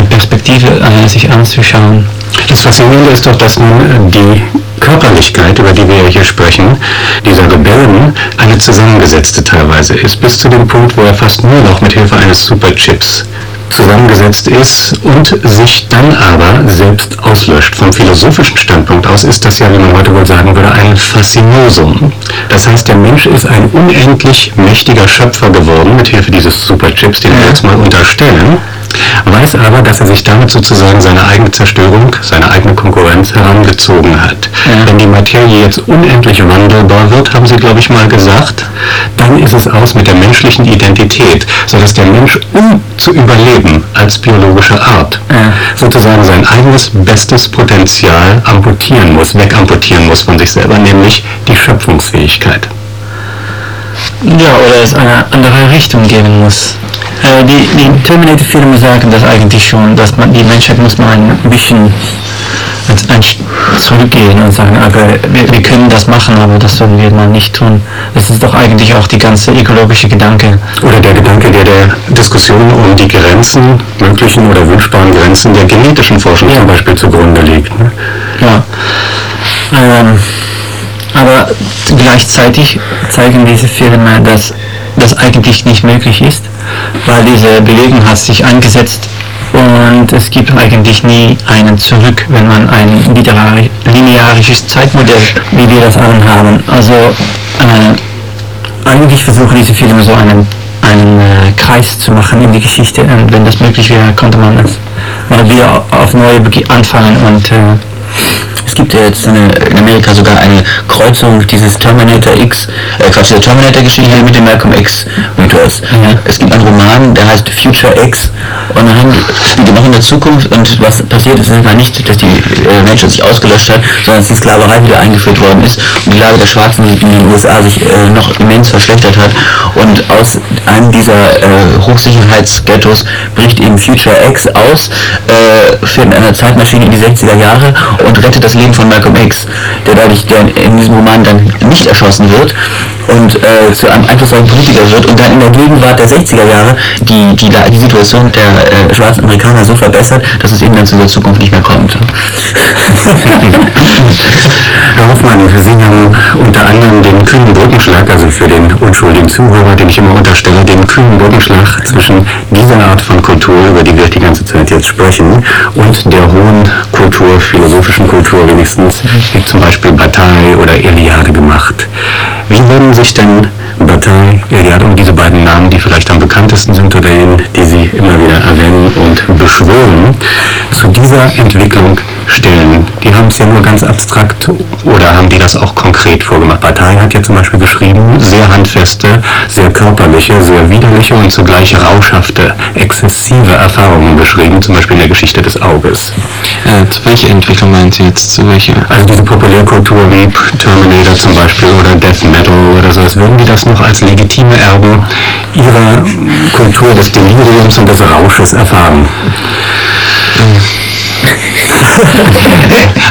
Perspektive Perspektive äh, sich anzuschauen. Das Faszinierende ist doch, dass nun äh, die Körperlichkeit, über die wir hier sprechen, dieser Rebellen, eine zusammengesetzte teilweise ist, bis zu dem Punkt, wo er fast nur noch mit Hilfe eines Superchips zusammengesetzt ist und sich dann aber selbst auslöscht. Vom philosophischen Standpunkt aus ist das ja, wie man heute wohl sagen würde, ein Faszinosum. Das heißt, der Mensch ist ein unendlich mächtiger Schöpfer geworden mit Hilfe dieses Superchips, den wir jetzt mal unterstellen weiß aber, dass er sich damit sozusagen seine eigene Zerstörung, seine eigene Konkurrenz herangezogen hat. Ja. Wenn die Materie jetzt unendlich wandelbar wird, haben Sie, glaube ich, mal gesagt, dann ist es aus mit der menschlichen Identität, sodass der Mensch, um zu überleben als biologische Art, Ja. sozusagen sein eigenes bestes Potenzial amputieren muss, wegamputieren muss von sich selber, nämlich die Schöpfungsfähigkeit. Ja, oder es eine andere Richtung geben muss. Äh, die die Terminator-Filme sagen das eigentlich schon, dass man die Menschheit muss mal ein bisschen zurückgehen und sagen, aber wir, wir können das machen, aber das sollen wir mal nicht tun. Das ist doch eigentlich auch die ganze ökologische Gedanke. Oder der Gedanke, der der Diskussion um die Grenzen, möglichen oder wünschbaren Grenzen der genetischen Forschung Ja. zum Beispiel zugrunde liegt. Ne? Ja. Ähm, aber gleichzeitig zeigen diese Filme, dass das eigentlich nicht möglich ist, weil diese Bewegung hat sich eingesetzt und es gibt eigentlich nie einen zurück, wenn man ein lineari- linearisches Zeitmodell, wie wir das allen haben. Also äh, eigentlich versuchen diese Filme so einen, einen äh, Kreis zu machen in die Geschichte und wenn das möglich wäre, konnte man es mal wieder auf neue anfangen und äh, Es gibt ja jetzt eine, in Amerika sogar eine Kreuzung dieses Terminator X, äh Quatsch, der Terminator-Geschichte mit dem Malcolm X Mythos. Ja. Es gibt einen Roman, der heißt Future X und dann spielt noch in der Zukunft und was passiert ist, ist einfach nicht, dass die äh, Menschheit sich ausgelöscht hat, sondern dass die Sklaverei wieder eingeführt worden ist und die Lage der Schwarzen in den USA sich äh, noch immens verschlechtert hat und aus einem dieser äh, Hochsicherheitsghettos bricht eben Future X aus, äh, fährt in einer Zeitmaschine in die 60er Jahre und rettet das Leben von Malcolm X, der dadurch der in diesem Roman dann nicht erschossen wird und äh, zu einem einflussreichen Politiker wird und dann in der Gegenwart der 60er Jahre die, die, die Situation der äh, schwarzen Amerikaner so verbessert, dass es eben dann zu der Zukunft nicht mehr kommt. Herr Hoffmann, Sie haben unter anderem den kühnen Brückenschlag, also für den unschuldigen Zuhörer, den ich immer unterstelle, den kühnen Brückenschlag zwischen dieser Art von Kultur, über die wir die ganze Zeit jetzt sprechen, und der hohen Kultur, philosophischen Kultur wenigstens, wie zum Beispiel Bataille oder Eliade gemacht. Wie würden sich denn Bataille, Eliade und diese beiden Namen, die vielleicht am bekanntesten sind oder die Sie immer wieder erwähnen und beschwören, zu dieser Entwicklung stellen? Die haben es ja nur ganz abstrakt oder haben die das auch konkret vorgemacht? Bataille hat ja zum Beispiel geschrieben, sehr handfeste, sehr körperliche, sehr widerliche und zugleich rauschhafte, exzessive Erfahrungen beschrieben, zum Beispiel in der Geschichte des Auges. Äh, zu welcher Entwicklung meinen Sie jetzt? Zu welcher? Also diese Populärkultur wie Terminator zum Beispiel oder Death Metal oder sowas, würden die das noch als legitime Erben ihrer Kultur des Deliriums und des Rausches erfahren?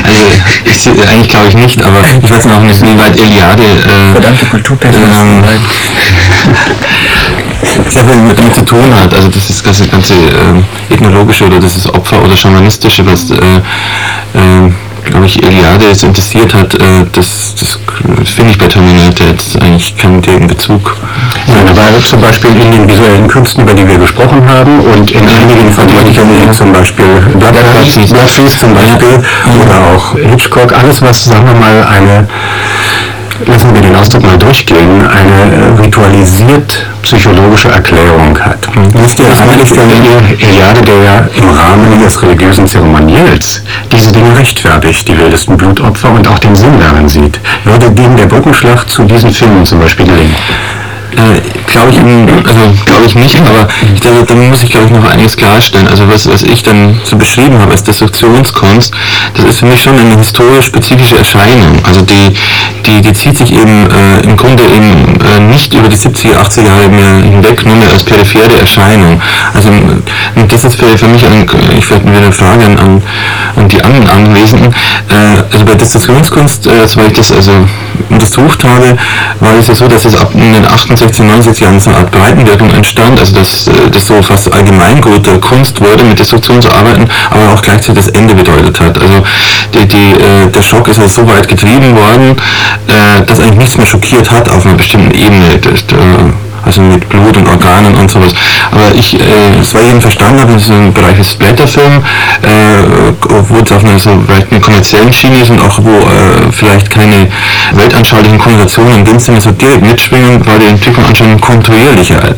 Also, ich, eigentlich glaube ich nicht, aber ich weiß noch nicht, wie weit Eliade äh, Verdammte Kulturpessimisten. ähm, sehr viel mit damit zu tun hat. Also das ist das ganze ähm, ethnologische oder das ist Opfer oder schamanistische, was äh, ähm, glaube ich Eliade jetzt interessiert hat, äh, das, das finde ich bei Terminator jetzt eigentlich keinen direkten Bezug. Nein, aber zum Beispiel in den visuellen Künsten, über die wir gesprochen haben und in einigen von ich erwähne, zum Beispiel Bloodfeast, Bloodfeast. Zum Beispiel oder auch Hitchcock, alles was, sagen wir mal, eine lassen wir den Ausdruck mal durchgehen, eine äh, ritualisiert psychologische Erklärung hat. Ihr, eigentlich der Eliade, der ja im Rahmen des religiösen Zeremoniells diese Dinge rechtfertigt, die wildesten Blutopfer und auch den Sinn darin sieht, würde dem der Brückenschlag zu diesen Filmen zum Beispiel gelingen. Äh, glaube ich, ähm, also glaube ich nicht, aber ich glaube, da muss ich glaube ich noch einiges klarstellen. Also was, was ich dann so beschrieben habe als Destruktionskunst, das ist für mich schon eine historisch spezifische Erscheinung. Also die, die, die zieht sich eben äh, im Grunde eben äh, nicht über die 70er, 80er Jahre mehr hinweg, nur mehr als periphere Erscheinung. Also äh, das ist für, für mich, ein, ich werde mir eine Frage an, an, an die anderen Anwesenden. Äh, also bei Destruktionskunst, äh, soweit ich das also untersucht habe, war es ja so, dass es ab in den 28 68, 69 Jahren Art Breitenwirkung entstand, also dass äh, das so fast Allgemeingut der Kunst wurde, mit Destruktion zu arbeiten, aber auch gleichzeitig das Ende bedeutet hat. Also die, die, äh, der Schock ist also so weit getrieben worden, äh, dass eigentlich nichts mehr schockiert hat auf einer bestimmten Ebene. Das, also mit Blut und Organen und sowas. Aber ich, äh, soweit ich ihn verstanden habe, das ist ein Bereich des Blätterfilm, äh, wo es auf einer so vielleicht kommerziellen Schiene ist und auch wo äh, vielleicht keine weltanschaulichen Konnotationen in dem Sinne so direkt mitschwingen, weil die Entwicklung anscheinend kontinuierlicher.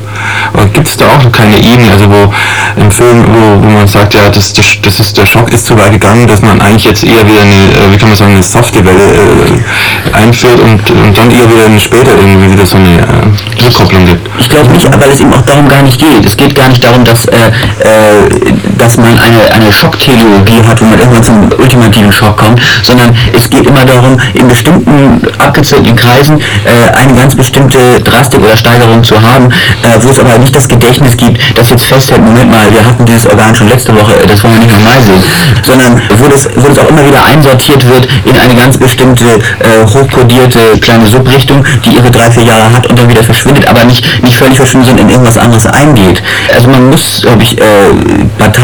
Aber gibt es da auch keine Ebene, also wo im Film, wo, wo man sagt, ja, das, das, das ist, der Schock ist so weit gegangen, dass man eigentlich jetzt eher wieder eine, äh, wie kann man sagen, eine softe Welle äh, einführt und, und dann eher wieder später irgendwie wieder so eine äh, Rückkopplung gibt. Ich glaube nicht, weil es eben auch darum gar nicht geht. Es geht gar nicht darum, dass, äh, äh, dass man eine, eine Schockteleologie hat, wo man irgendwann zum ultimativen Schock kommt, sondern es geht immer darum, in bestimmten abgezählten Kreisen äh, eine ganz bestimmte Drastik oder Steigerung zu haben, äh, wo es aber nicht das Gedächtnis gibt, das jetzt festhält, Moment mal, wir hatten dieses Organ schon letzte Woche, das wollen wir nicht nochmal sehen, sondern wo das, wo das auch immer wieder einsortiert wird in eine ganz bestimmte äh, hochkodierte kleine Subrichtung, die ihre drei, vier Jahre hat und dann wieder verschwindet, aber nicht, nicht völlig verschwindet, sondern in irgendwas anderes eingeht. Also man muss, glaube ich, äh,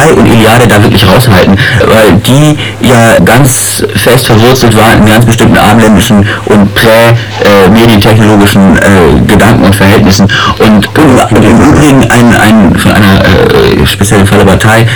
Partei und Iliade da wirklich raushalten, weil die ja ganz fest verwurzelt waren in ganz bestimmten abendländischen und prä-medientechnologischen äh, Gedanken und Verhältnissen. Und, im Übrigen ein, ein von einer äh, speziellen Partei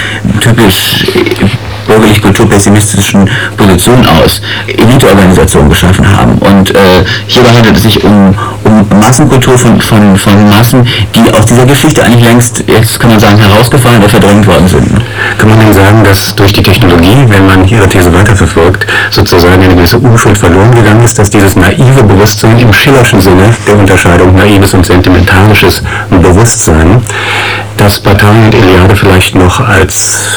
typisch bürgerlich-kulturpessimistischen Position aus Eliteorganisationen geschaffen haben. Und äh, hierbei handelt es sich um, um Massenkultur von, von, von Massen, die aus dieser Geschichte eigentlich längst, jetzt kann man sagen, herausgefallen oder verdrängt worden sind. Kann man denn sagen, dass durch die Technologie, wenn man Ihre These weiterverfolgt, sozusagen eine gewisse Unschuld verloren gegangen ist, dass dieses naive Bewusstsein im schillerschen Sinne der Unterscheidung naives und sentimentalisches Bewusstsein, dass Bataille und Iliade vielleicht noch als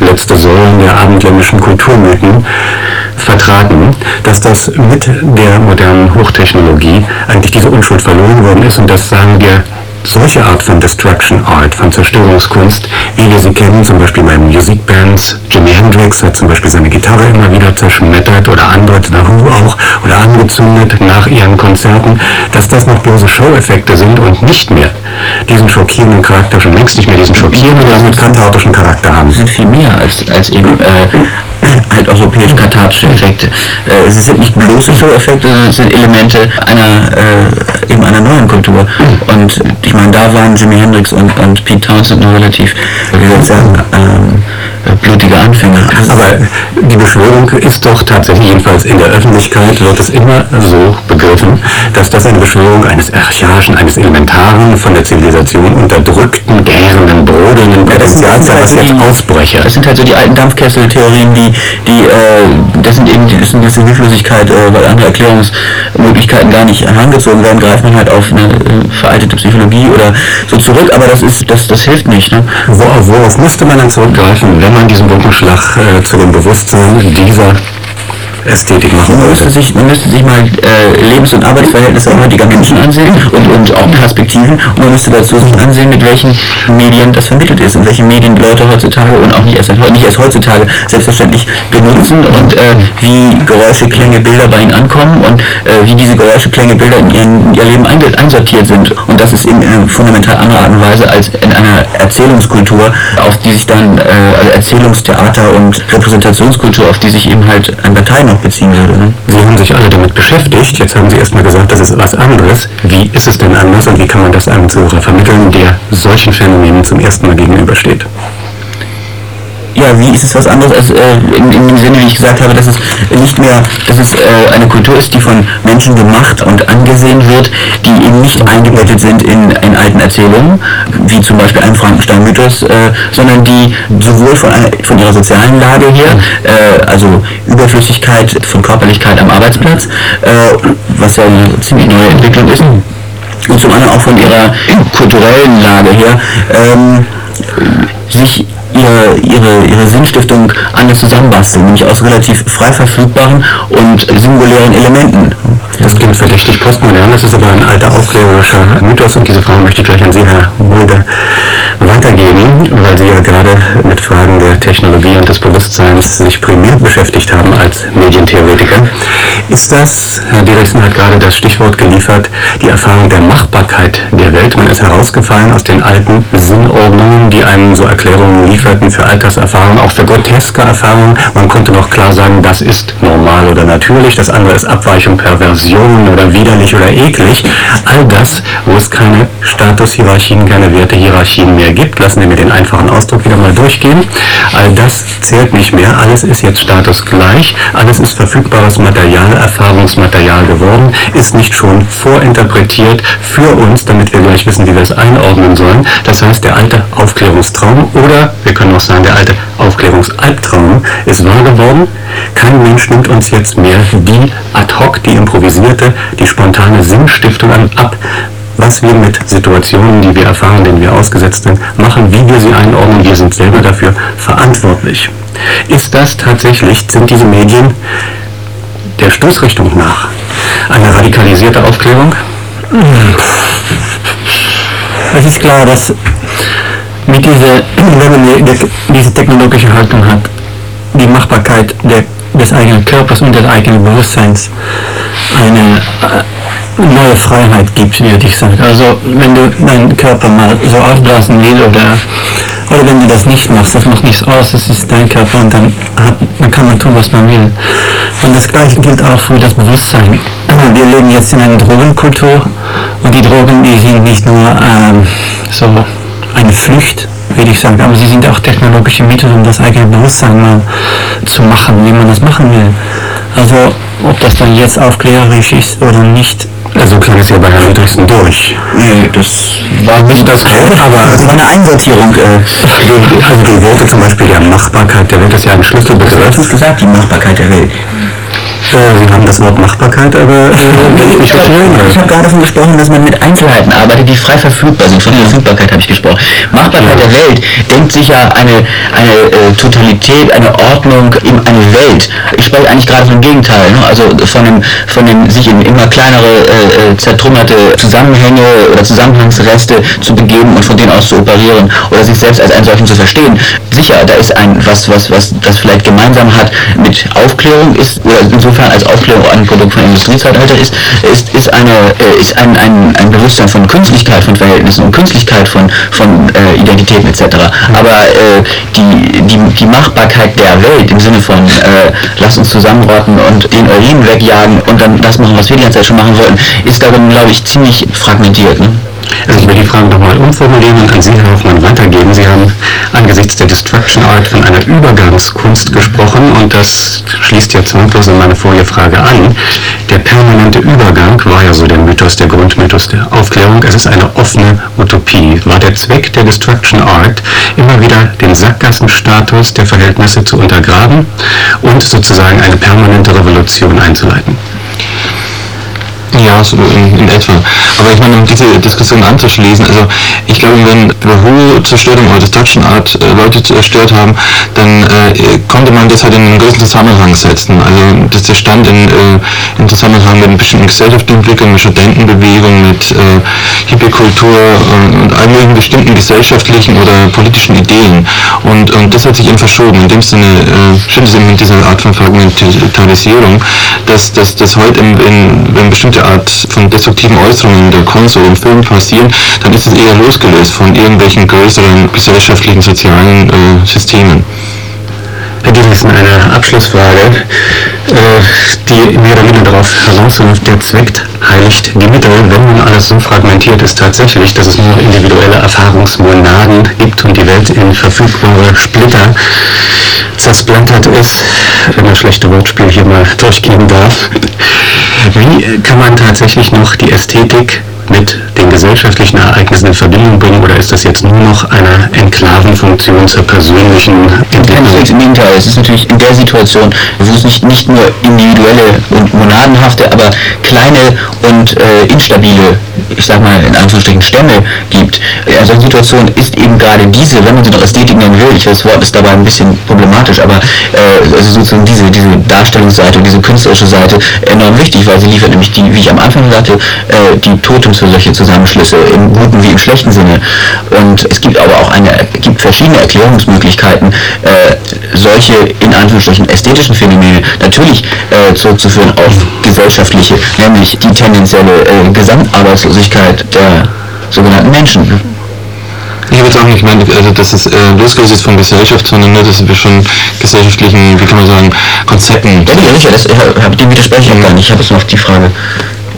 letzte Säulen der abendländischen Kulturmythen vertraten, dass das mit der modernen Hochtechnologie eigentlich diese Unschuld verloren worden ist und dass, sagen wir, solche Art von Destruction Art, von Zerstörungskunst, wie wir sie kennen, zum Beispiel bei Musikbands. Jimi Hendrix hat zum Beispiel seine Gitarre immer wieder zerschmettert oder andere, The Who auch, oder angezündet nach ihren Konzerten, dass das noch bloße Show-Effekte sind und nicht mehr diesen schockierenden Charakter, schon längst nicht mehr diesen schockierenden, damit kathartischen Charakter haben. sind viel mehr als, als eben äh, halt europäisch-katharische Effekte. Äh, es sind nicht bloße Show-Effekte, sondern es sind Elemente einer, äh, eben einer neuen Kultur. Und ich meine, da waren Jimi Hendrix und, und Pete Townsend noch relativ, wie soll ich sagen, ähm, blutige Anfänger. Aber die Beschwörung ist doch tatsächlich, jedenfalls in der Öffentlichkeit wird es immer so begriffen, dass das eine Beschwörung eines archaischen, eines elementaren, von der Zivilisation unterdrückten, gärenden, brodelnden Potenzials, halt was so jetzt die- ausbreche. Das sind halt so die alten Dampfkesseltheorien, die, die, äh, das sind eben, das sind diese Hilflosigkeit, äh, weil andere Erklärungsmöglichkeiten gar nicht herangezogen werden, greift man halt auf eine äh, veraltete Psychologie oder so zurück, aber das ist, das, das hilft nicht, ne? Wo, worauf müsste man dann zurückgreifen, wenn man diesen Brückenschlag äh, zu dem Bewusstsein dieser Ästhetik machen Man müsste sich, man müsste sich mal äh, Lebens- und Arbeitsverhältnisse heutiger Menschen ansehen und, und auch Perspektiven und man müsste dazu sich ansehen, mit welchen Medien das vermittelt ist und welche Medien die Leute heutzutage und auch nicht erst, nicht erst heutzutage selbstverständlich benutzen und äh, wie Geräusche, Klänge, Bilder bei ihnen ankommen und äh, wie diese Geräusche, Klänge, Bilder in, ihren, ihr Leben einsortiert sind. Und das ist in einer fundamental anderer Art und Weise als in einer Erzählungskultur, auf die sich dann, äh, also Erzählungstheater und Repräsentationskultur, auf die sich eben halt ein Partei noch beziehen würde. Sie haben sich alle damit beschäftigt. Jetzt haben Sie erstmal gesagt, das ist was anderes. Wie ist es denn anders und wie kann man das einem Zuhörer vermitteln, der solchen Phänomenen zum ersten Mal gegenübersteht? Ja, wie ist es was anderes als äh, in, in dem Sinne, wie ich gesagt habe, dass es nicht mehr, dass es äh, eine Kultur ist, die von Menschen gemacht und angesehen wird, die eben nicht eingebettet sind in, in alten Erzählungen, wie zum Beispiel einem Frankenstein-Mythos, äh, sondern die sowohl von, einer, von ihrer sozialen Lage her, äh, also Überflüssigkeit von Körperlichkeit am Arbeitsplatz, äh, was ja eine ziemlich neue Entwicklung ist, und zum anderen auch von ihrer kulturellen Lage her, ähm, sich ihre, ihre, ihre Sinnstiftung anders zusammenbasteln, nämlich aus relativ frei verfügbaren und singulären Elementen. Das klingt verdächtig postmodern, das ist aber ein alter aufklärerischer Mythos und diese Frage möchte ich gleich an Sie, Herr Mulder, weitergeben, weil Sie ja gerade mit Fragen der Technologie und des Bewusstseins sich primär beschäftigt haben als Medientheoretiker. Ist das, Herr Dieriksen hat gerade das Stichwort geliefert, die Erfahrung der Machbarkeit der Welt? Man ist herausgefallen aus den alten Sinnordnungen, die einem so Erklärungen lieferten für Alltagserfahrungen, auch für groteske Erfahrungen. Man konnte noch klar sagen, das ist normal oder natürlich, das andere ist Abweichung, Perversion oder widerlich oder eklig. All das, wo es keine Statushierarchien, keine Wertehierarchien mehr gibt, lassen wir mir den einfachen Ausdruck wieder mal durchgehen. All das zählt nicht mehr, alles ist jetzt statusgleich, alles ist verfügbares Material, Erfahrungsmaterial geworden, ist nicht schon vorinterpretiert für uns, damit wir gleich wissen, wie wir es einordnen sollen. Das heißt, der alte Aufklärungstraum oder wir können auch sagen, der alte Aufklärungsalbtraum ist wahr geworden. Kein Mensch nimmt uns jetzt mehr die ad hoc, die improvisierte, die spontane Sinnstiftung ab, was wir mit Situationen, die wir erfahren, denen wir ausgesetzt sind, machen, wie wir sie einordnen. Wir sind selber dafür verantwortlich. Ist das tatsächlich, sind diese Medien der Stoßrichtung nach eine radikalisierte Aufklärung? Es ist klar, dass mit dieser, wenn man die, diese technologische Haltung hat, die Machbarkeit der, des eigenen Körpers und des eigenen Bewusstseins eine äh, neue Freiheit gibt, würde ich sagen. Also wenn du deinen Körper mal so aufblasen willst oder oder wenn du das nicht machst, das macht nichts aus, das ist dein Körper und dann, hat, dann kann man tun, was man will. Und das gleiche gilt auch für das Bewusstsein. Wir leben jetzt in einer Drogenkultur und die Drogen, die sind nicht nur ähm, so eine Pflicht, würde ich sagen, aber sie sind auch technologische Mittel, um das eigene Bewusstsein mal zu machen, wie man das machen will. Also ob das dann jetzt aufklärerisch ist oder nicht, Also klang es ja bei Herrn Ludwigsen durch. Nee, das War nicht das Wort, aber das war eine Einsortierung. Äh, also die Worte zum Beispiel der Machbarkeit der Welt ist ja ein Schlüsselbegriff. du hast gesagt, die Machbarkeit der Welt. Äh, Sie haben das Wort Machbarkeit, aber äh, ich Ich recht habe gerade davon gesprochen, dass man mit Einzelheiten arbeitet, die frei verfügbar sind. Von der Verfügbarkeit habe ich gesprochen. Machbarkeit der Welt denkt sich ja eine, eine äh, Totalität, eine Ordnung, in eine Welt. Ich spreche eigentlich gerade vom Gegenteil. Ne? Also von dem, von dem sich in immer kleinere, äh, äh, zertrümmerte Zusammenhänge oder Zusammenhangsreste zu begeben und von denen aus zu operieren oder sich selbst als einen solchen zu verstehen. Sicher, da ist ein was, was, was das vielleicht gemeinsam hat mit Aufklärung ist, oder insofern als Aufklärung ein Produkt von Industriezeitalter ist, ist, ist, eine, äh, ist ein, ein, ein Bewusstsein von Künstlichkeit von Verhältnissen und Künstlichkeit von, von äh, Identitäten etc. Aber äh, die, die, die Machbarkeit der Welt im Sinne von äh, lass uns zusammenrotten und den Urin wegjagen und dann das machen, was wir die ganze Zeit schon machen wollten, ist darin, glaube ich, ziemlich fragmentiert. Ne? Also ich will die Frage nochmal umformulieren und an Sie, Herr Hoffmann, weitergeben. Sie haben angesichts der Destruction Art von einer Übergangskunst gesprochen und das schließt ja zwanglos an meine vorige Frage an. Der permanente Übergang war ja so der Mythos, der Grundmythos der Aufklärung. Es ist eine offene Utopie. War der Zweck der Destruction Art, immer wieder den Sackgassenstatus der Verhältnisse zu untergraben und sozusagen eine permanente Revolution einzuleiten? Ja, so in, in etwa. Aber ich meine, um diese Diskussion anzuschließen, also ich glaube, wenn Who-Zerstörung oder Destruction Art äh, Leute zerstört haben, dann äh, konnte man das halt in einen größeren Zusammenhang setzen. Also das, das stand in, äh, im Zusammenhang mit bestimmten gesellschaftlichen Entwicklung, mit Studentenbewegung, mit äh, Hippie-Kultur und, und all möglichen bestimmten gesellschaftlichen oder politischen Ideen. Und, und das hat sich eben verschoben. In dem Sinne äh, stimmt es eben mit dieser Art von Fragmentarisierung, dass, dass heute, in, in, wenn bestimmte Art von destruktiven Äußerungen der Kunst oder im Film passieren, dann ist es eher losgelöst von irgendwelchen größeren gesellschaftlichen, sozialen äh, Systemen. Herr Dietrichsen, eine Abschlussfrage, äh, die mehr oder minder darauf hinausläuft, der Zweck heiligt die Mittel, wenn nun alles so fragmentiert ist tatsächlich, dass es nur noch individuelle Erfahrungsmonaden gibt und die Welt in verfügbare Splitter zersplittert ist, wenn man schlechte Wortspiel hier mal durchgehen darf. Wie kann man tatsächlich noch die Ästhetik mit den gesellschaftlichen Ereignissen in Verbindung bringen oder ist das jetzt nur noch eine Enklavenfunktion zur persönlichen Entwicklung? Keineswegs im Gegenteil. Es ist natürlich in der Situation, wo es nicht, nicht nur individuelle und monadenhafte, aber kleine und äh, instabile ich sag mal, in Anführungsstrichen Stämme gibt. In solchen Situationen ist eben gerade diese, wenn man sie noch Ästhetik nennen will, ich weiß, das Wort ist dabei ein bisschen problematisch, aber äh, also sozusagen diese, diese Darstellungsseite, diese künstlerische Seite enorm wichtig, weil sie liefert nämlich die, wie ich am Anfang sagte, äh, die Totems für solche Zusammenschlüsse, im guten wie im schlechten Sinne. Und es gibt aber auch eine, gibt verschiedene Erklärungsmöglichkeiten, äh, solche in Anführungsstrichen ästhetischen Phänomene natürlich äh, zurückzuführen auf gesellschaftliche, nämlich die tendenzielle äh, Gesamtarbeitslosigkeit der sogenannten Menschen. Ich habe jetzt auch nicht gemeint, also dass es äh, losgelöst ist von Gesellschaft, sondern nur, dass wir schon gesellschaftlichen, wie kann man sagen, Konzepten. Ja, ja, sicher, das, äh, dem widerspreche ich auch gar nicht. Ich habe jetzt noch die Frage.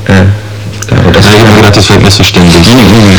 Äh, aber das Ja, ich habe gedacht, das wäre missverständlich. Nee, nee, nee,